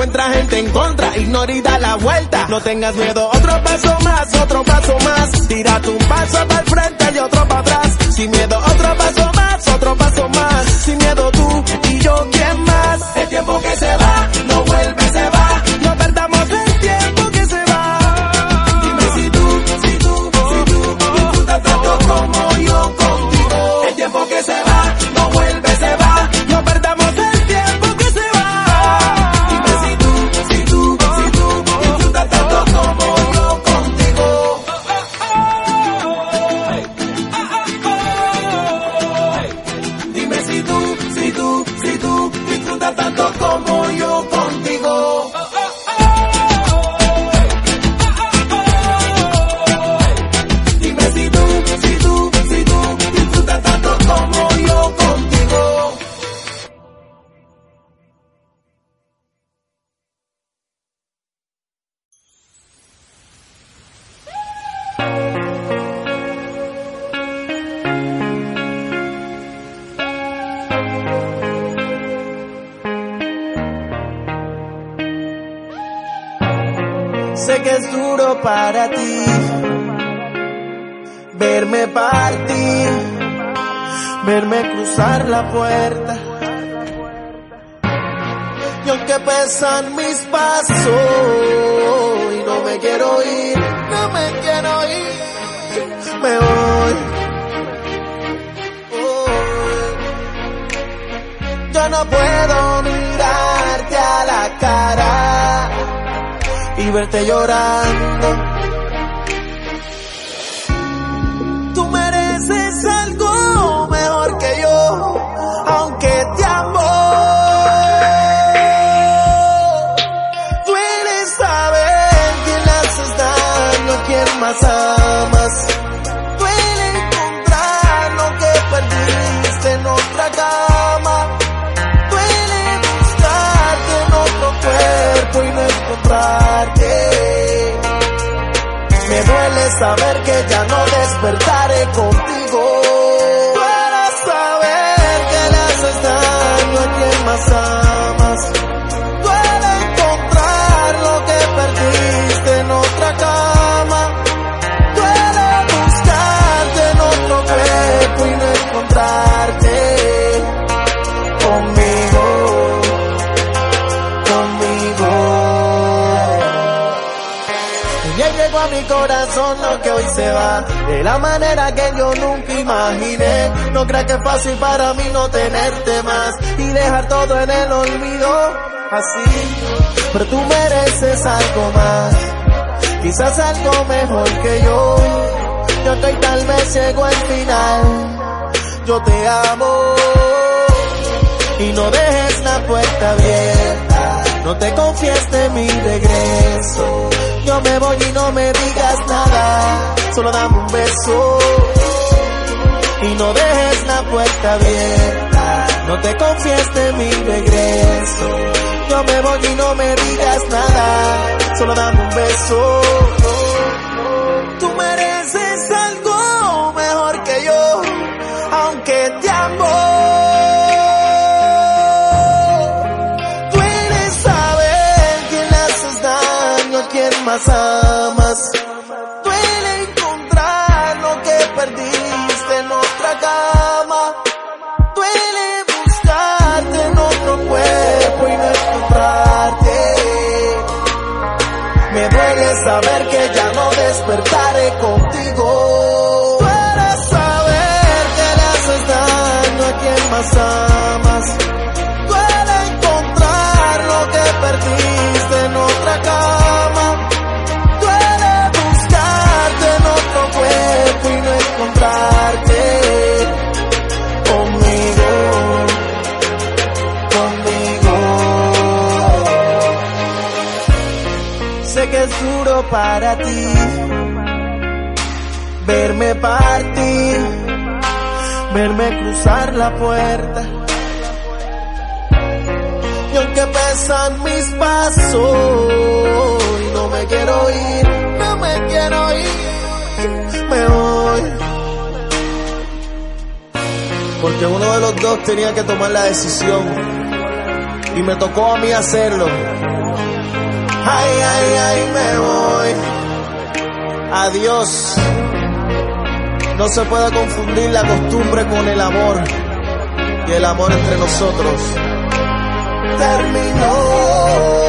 cuenta. Si encuentra gente en contra, ignora y da la vuelta. No tengas miedo, otro paso más, otro paso más. Tírate un paso para el frente y otro para atrás. Sin miedo, otro paso más, otro paso más. Sin miedo tú y yo, ¿quién más? El tiempo que se va, no vuelve, se va. Pesan mis pasos y no me quiero ir, no me quiero ir, me voy. voy. Yo no puedo mirarte a la cara y verte llorando. Saber que ya no despertaré contigo. Lo que hoy se va. De la manera que yo nunca imaginé. No creas que es fácil para mí no tenerte más Y dejar todo en el olvido. Así Pero tú mereces algo más. Quizás algo mejor que yo. Yo que tal vez llegó el final. Yo te amo y no dejes la puerta abierta. No te confíes de mi regreso. Yo me voy y no me digas nada. Solo dame un beso. Y no dejes la puerta abierta. No te confíes de mi regreso. Yo me voy y no me digas nada. Solo dame un beso. Más amas. Duele encontrar lo que perdiste en otra cama. Duele buscarte en otro cuerpo y no encontrarte. Me duele saber que ya no despertaré contigo. Duele saber que le haces daño a quien más amas. Para ti. Verme partir, verme cruzar la puerta. Y aunque pesan mis pasos, no me quiero ir, no me quiero ir, me voy. Porque uno de los dos tenía que tomar la decisión. Y me tocó a mí hacerlo. Ay, ay, ay, me voy. Adiós. No se puede confundir la costumbre con el amor. Y el amor entre nosotros terminó.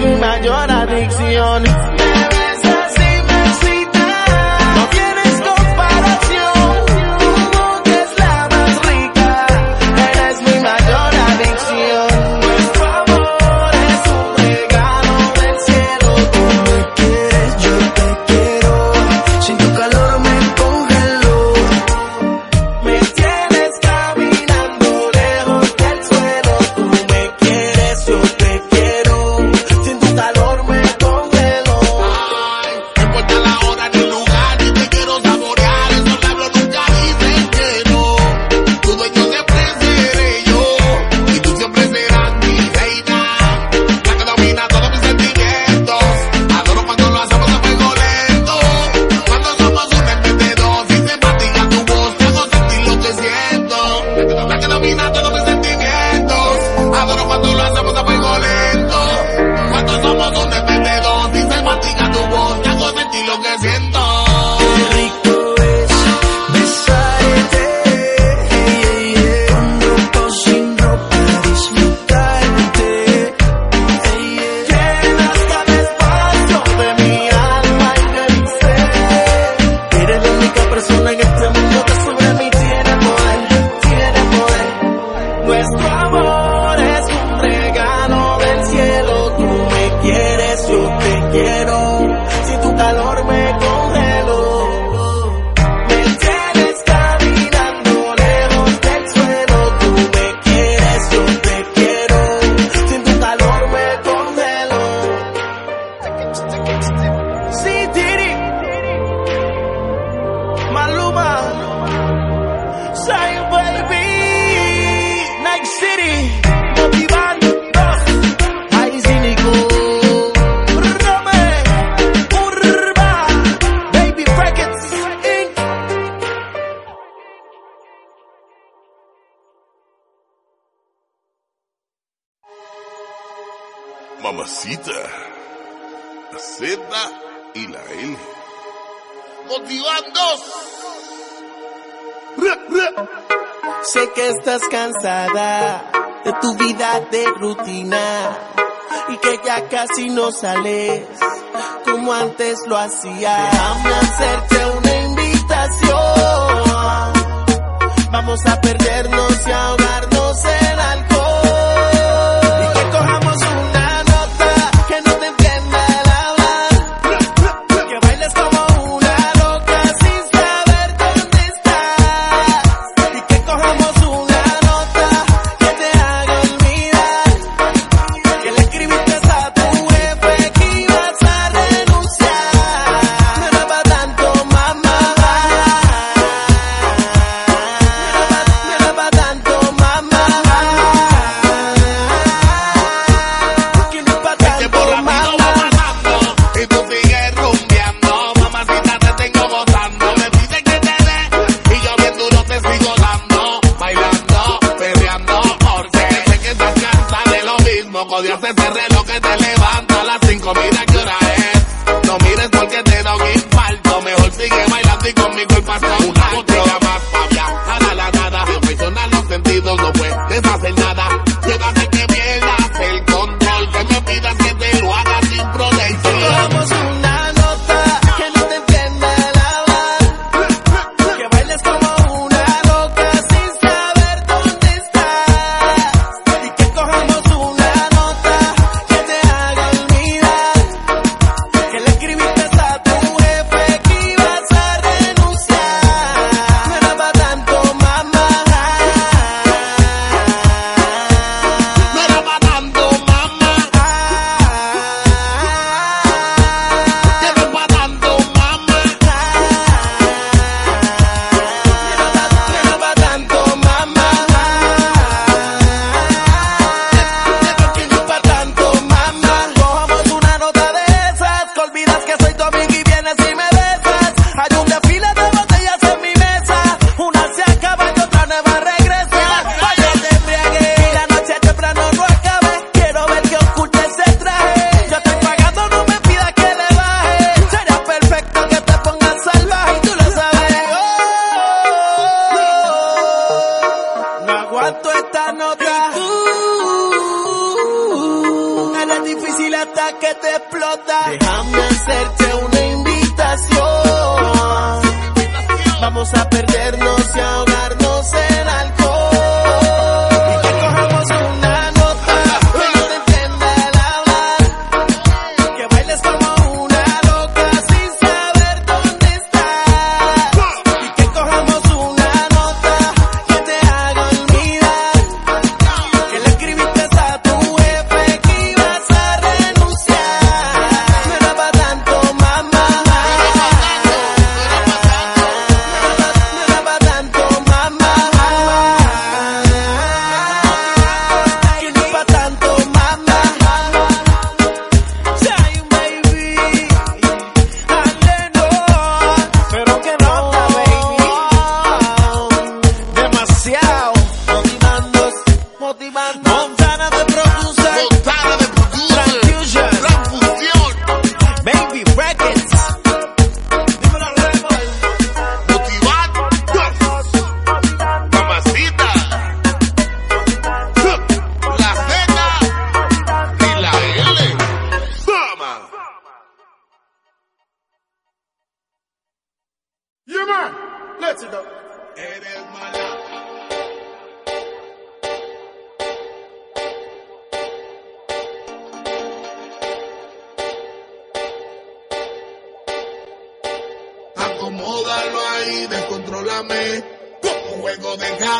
es mayor adicción. Mamacita, la Z y la L. Motivando. Sé que estás cansada de tu vida de rutina y que ya casi no sales como antes lo hacía. Déjame hacerte una invitación. Vamos a perdernos y ahogarnos.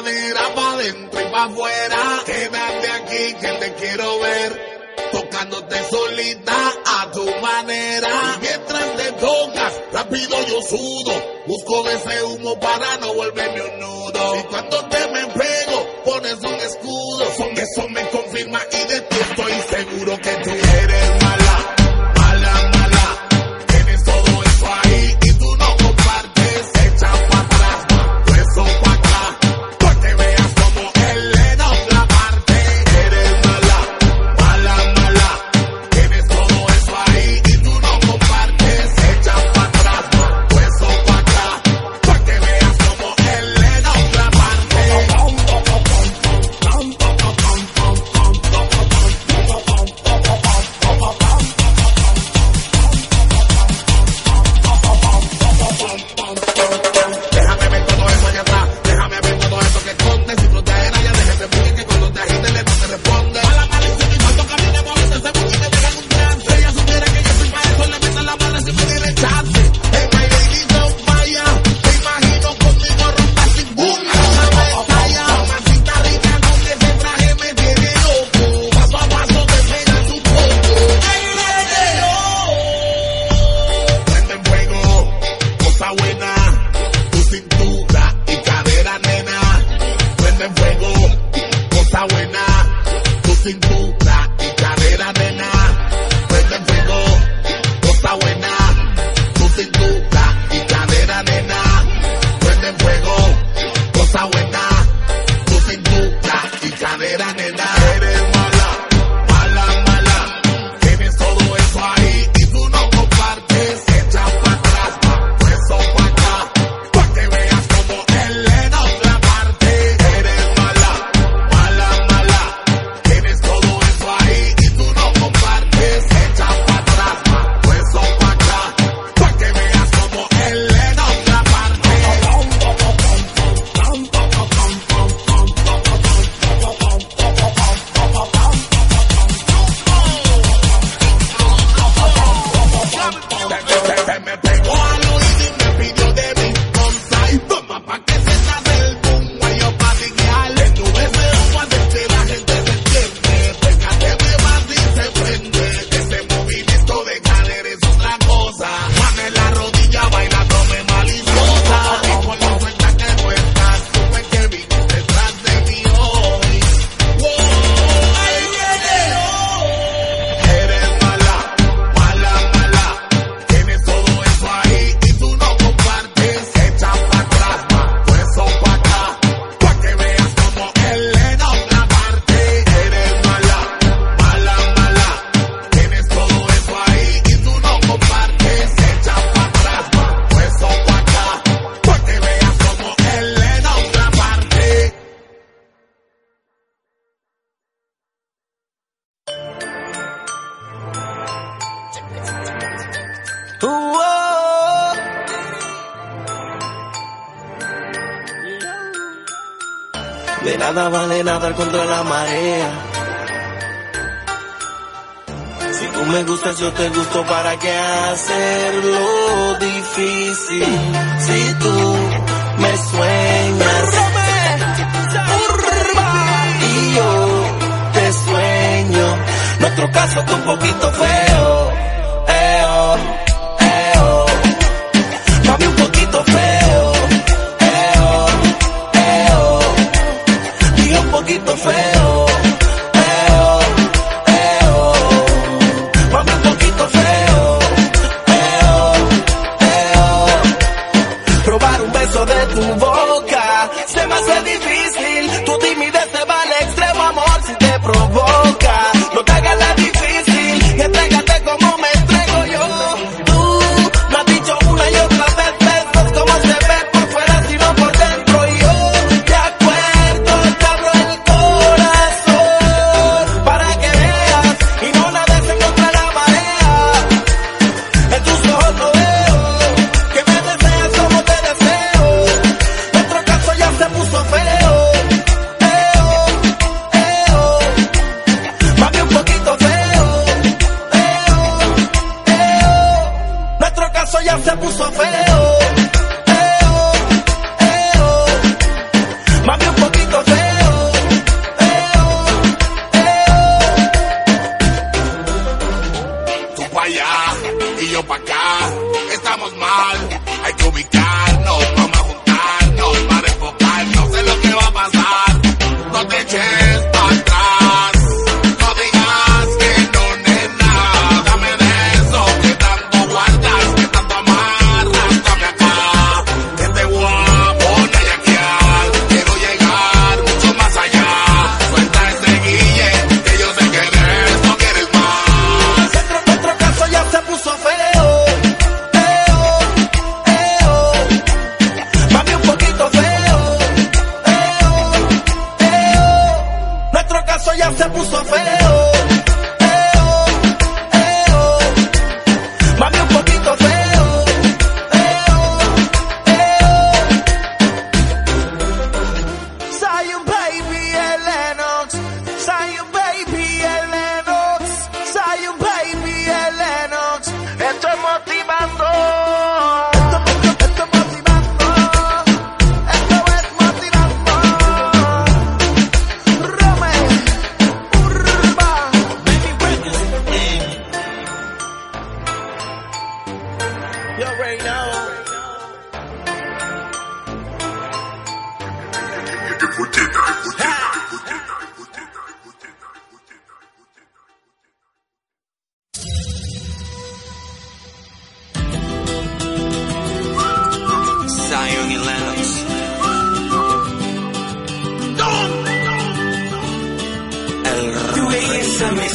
manera pa' dentro y pa' afuera. Quédate aquí que te quiero ver. Tocándote solita a tu manera. Mientras te tocas, rápido yo sudo. Busco de ese humo para no volverme un nudo. Y cuando te me pego, pones un escudo. Son eso me confirma y de ti estoy seguro que tú eres.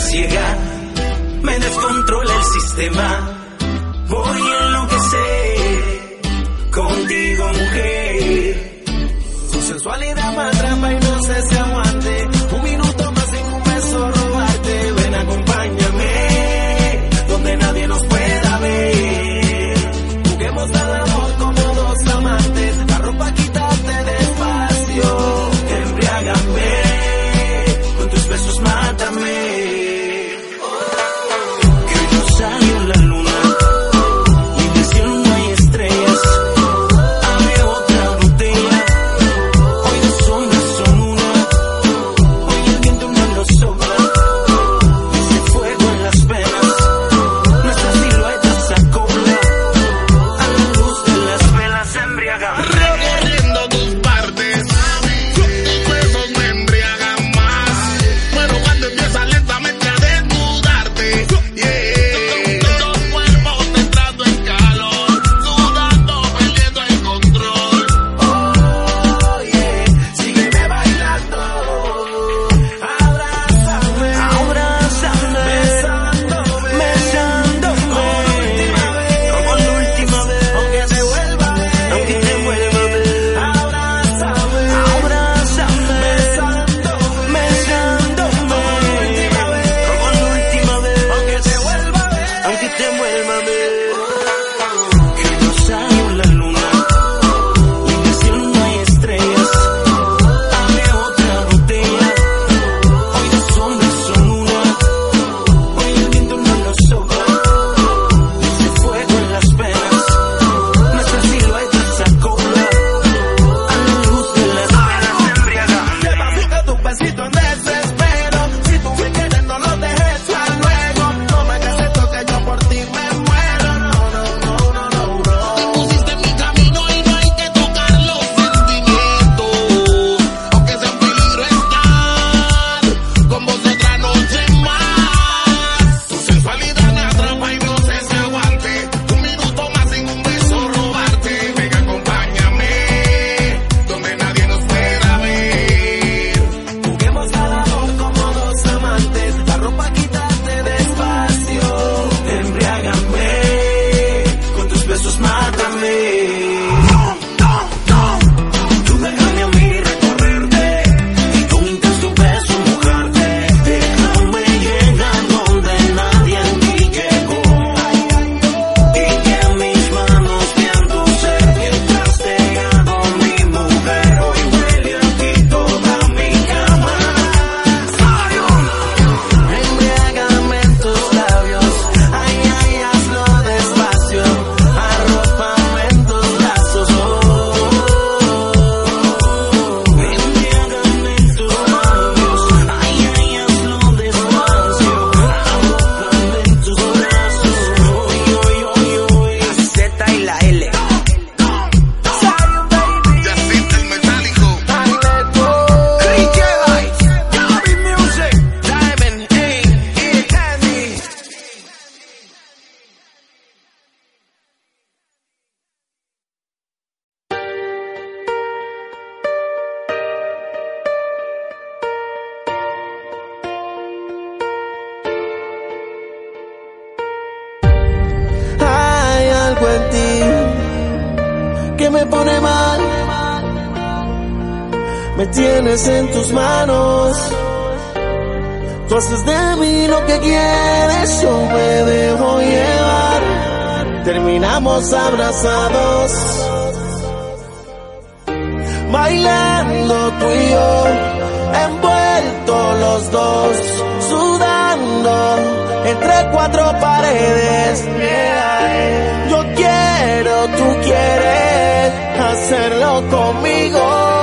ciega, me descontrola el sistema. Voy a enloquecer contigo, mujer. Su sensualidad me atrapa y no se entre cuatro paredes. Yo quiero, tú quieres hacerlo conmigo.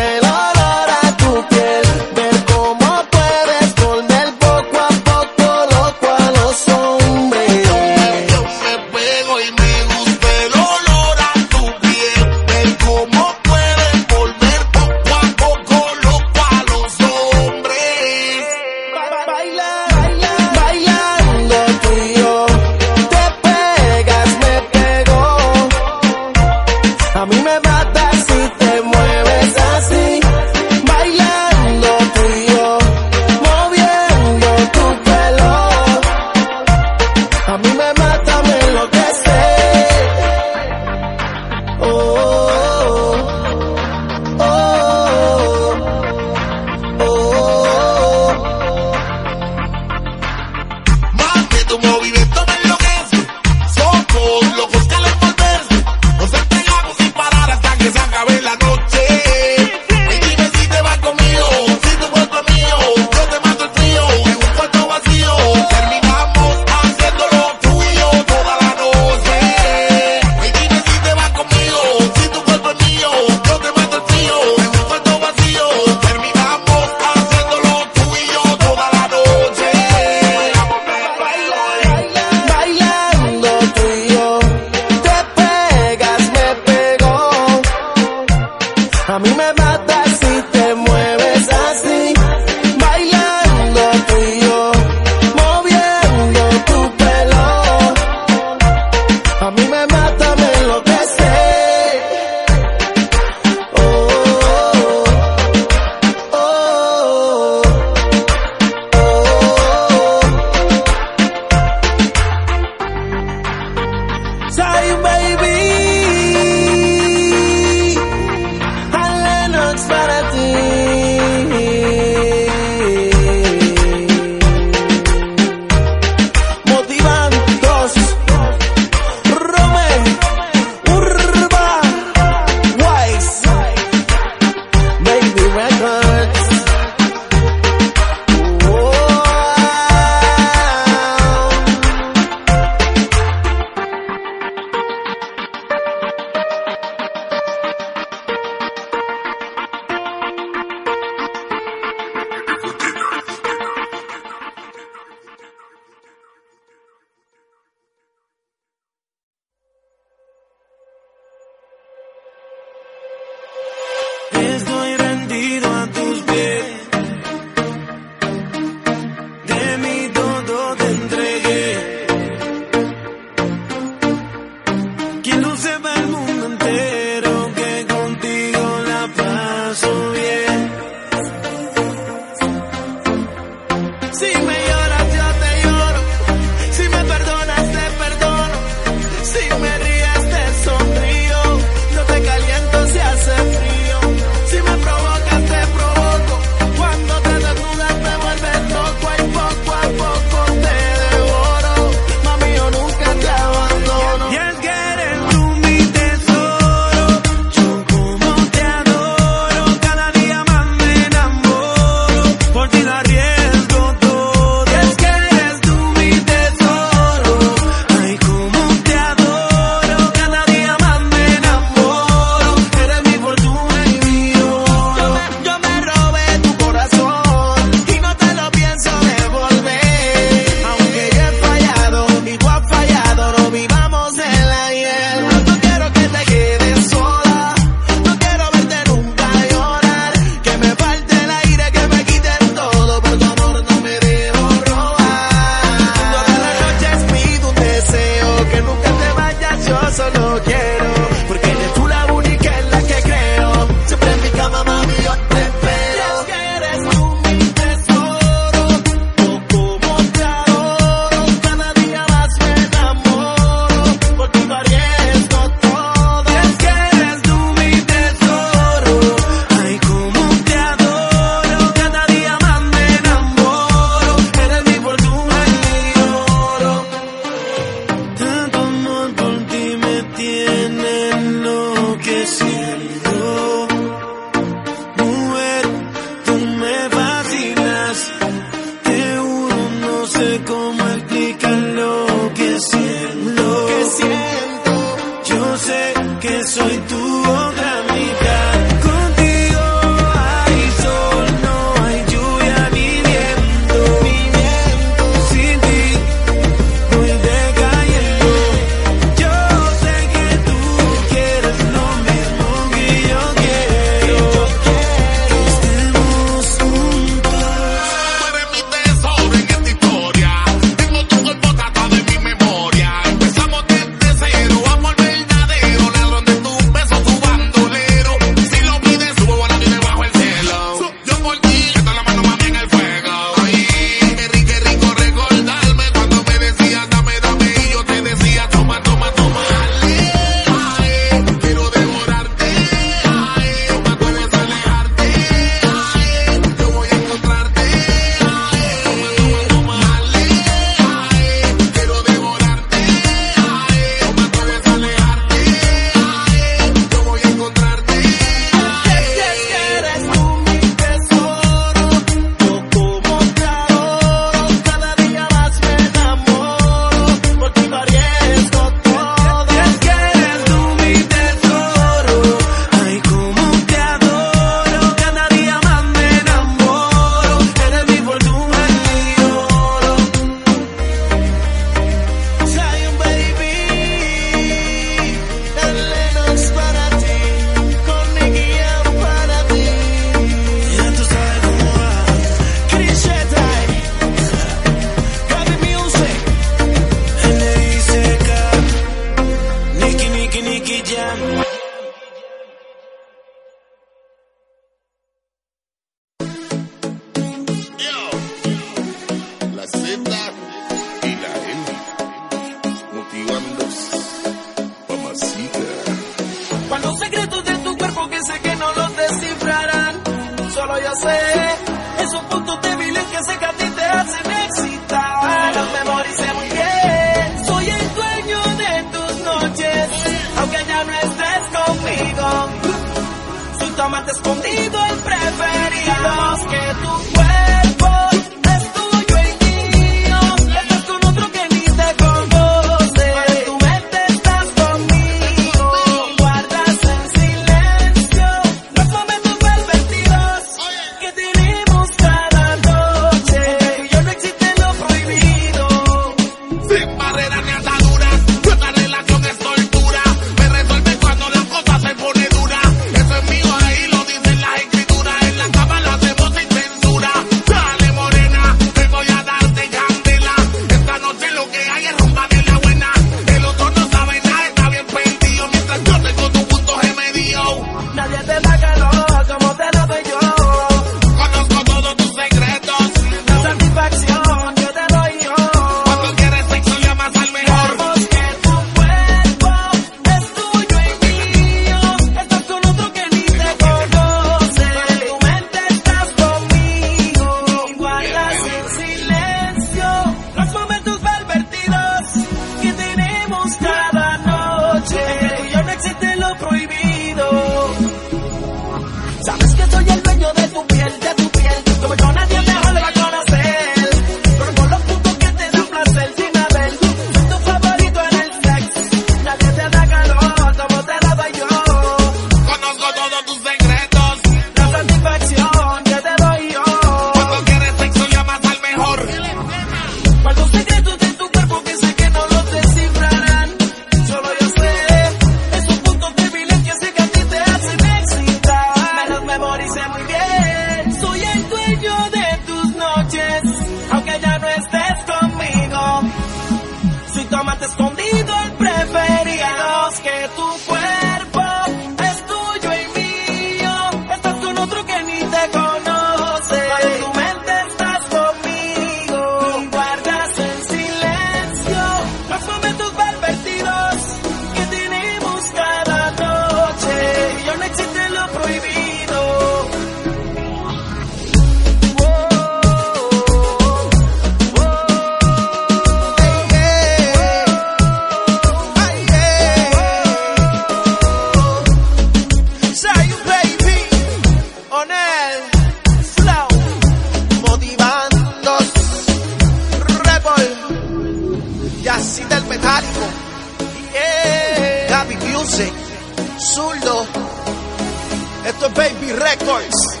Esto es Baby Records.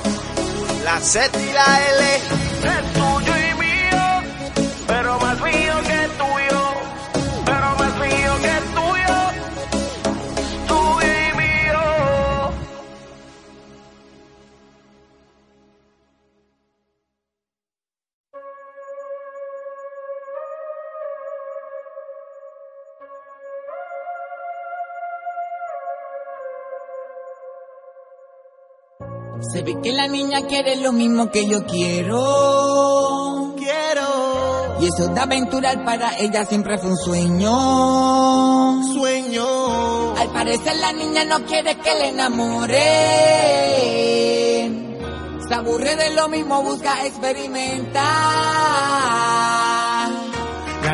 La Z y la L. Se ve que la niña quiere lo mismo que yo quiero. Quiero. Y eso de aventurar para ella siempre fue un sueño. Sueño. Al parecer la niña no quiere que le enamore. Se aburre de lo mismo, busca experimentar.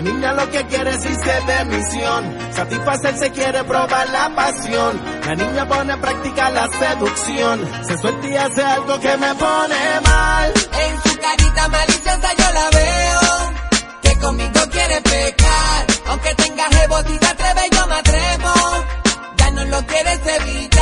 La niña lo que quiere es irse de misión, satisfacerse quiere probar la pasión. La niña pone en práctica la seducción, se suelta y hace algo que me pone mal. En su carita maliciosa yo la veo, que conmigo quiere pecar. Aunque tenga jebo, si se atreve yo me atrevo, ya no lo quieres evitar.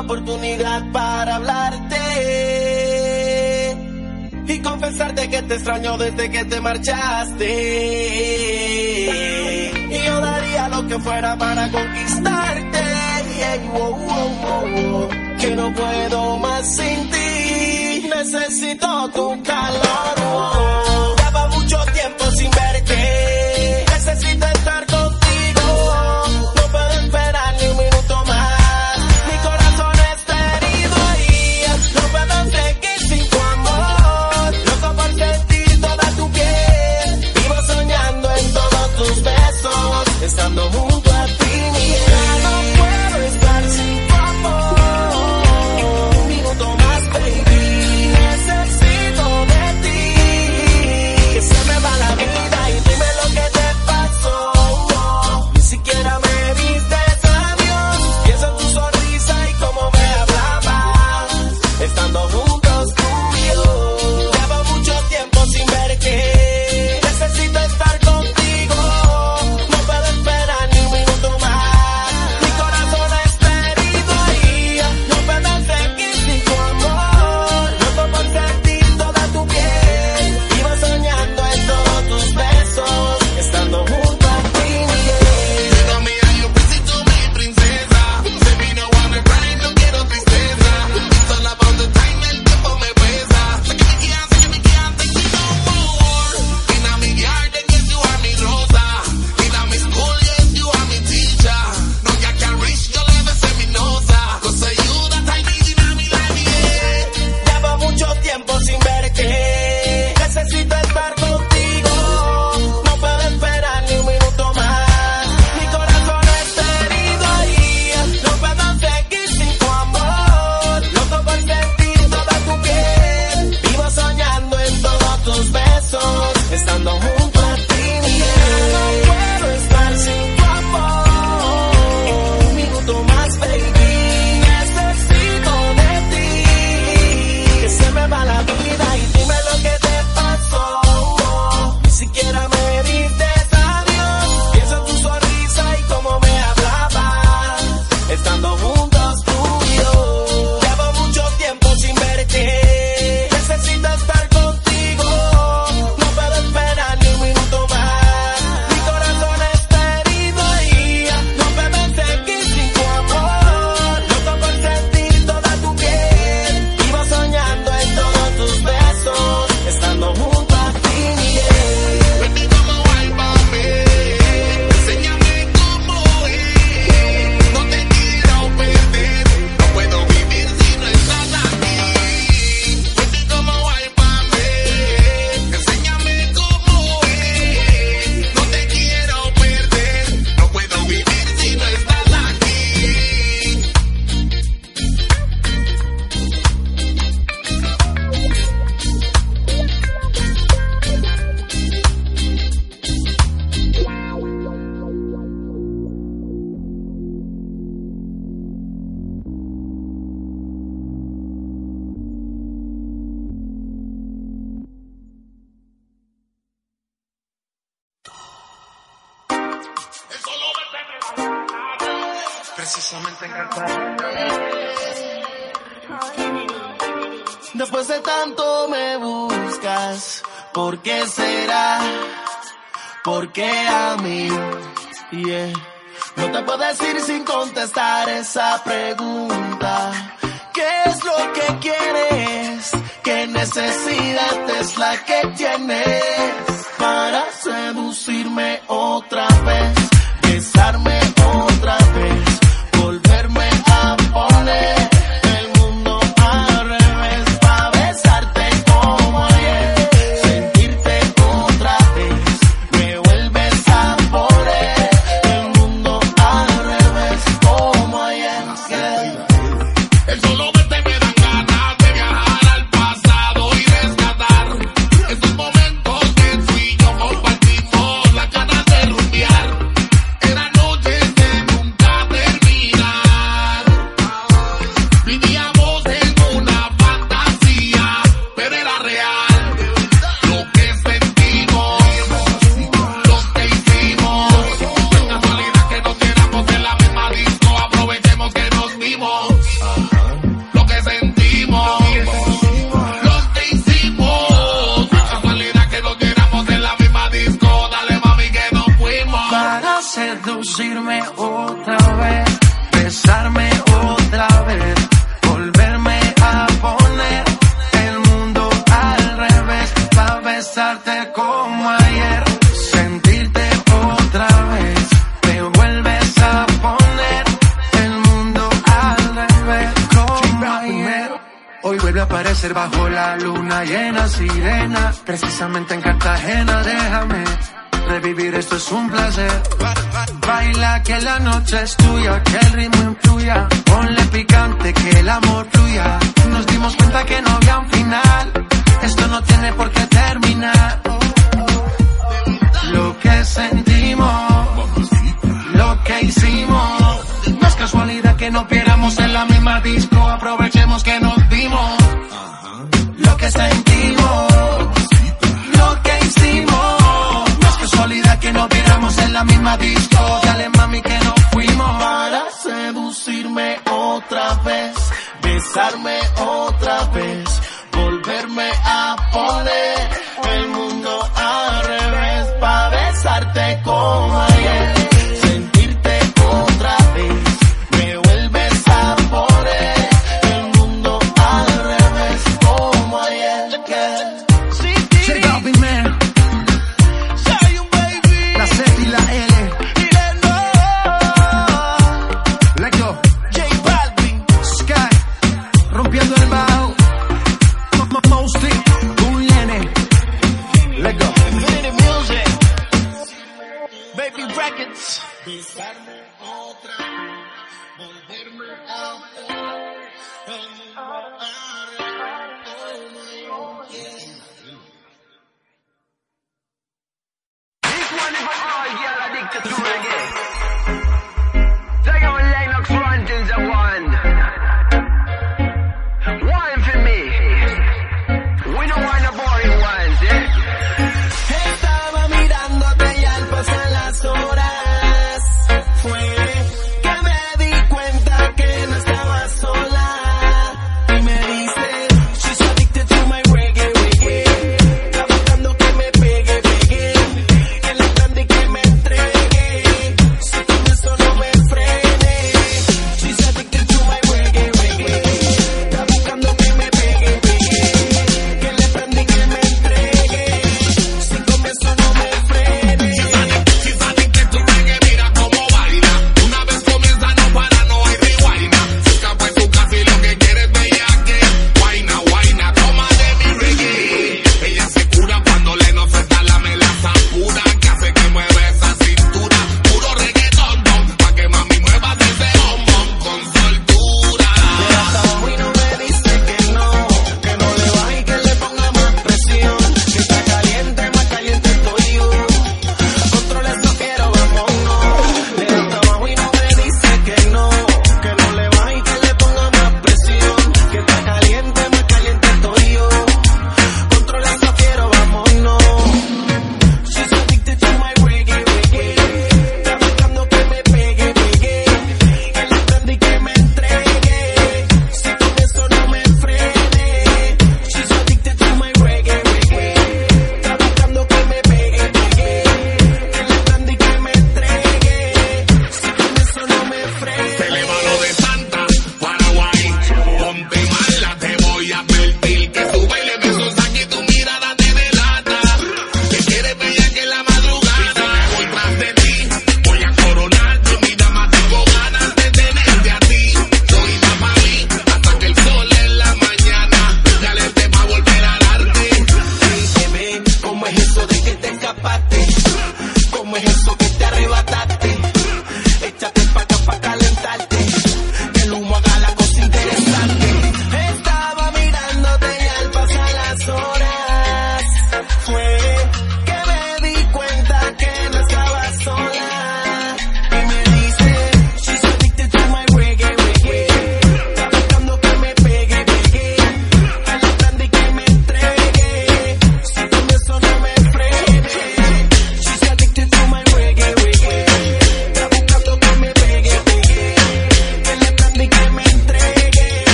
oportunidad para hablarte y confesarte que te extraño desde que te marchaste. Y yo daría lo que fuera para conquistarte. Yeah, wow, wow, wow, que no puedo más sin ti. Necesito tu calor.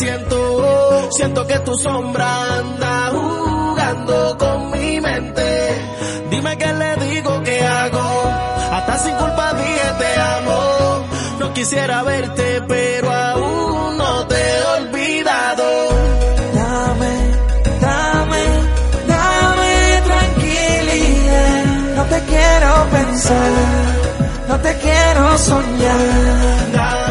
siento, siento que tu sombra anda jugando con mi mente. Dime qué le digo, qué hago. Hasta sin culpa dije te amo. No quisiera verte, pero aún no te he olvidado. Dame, dame, dame tranquilidad. No te quiero pensar, no te quiero soñar.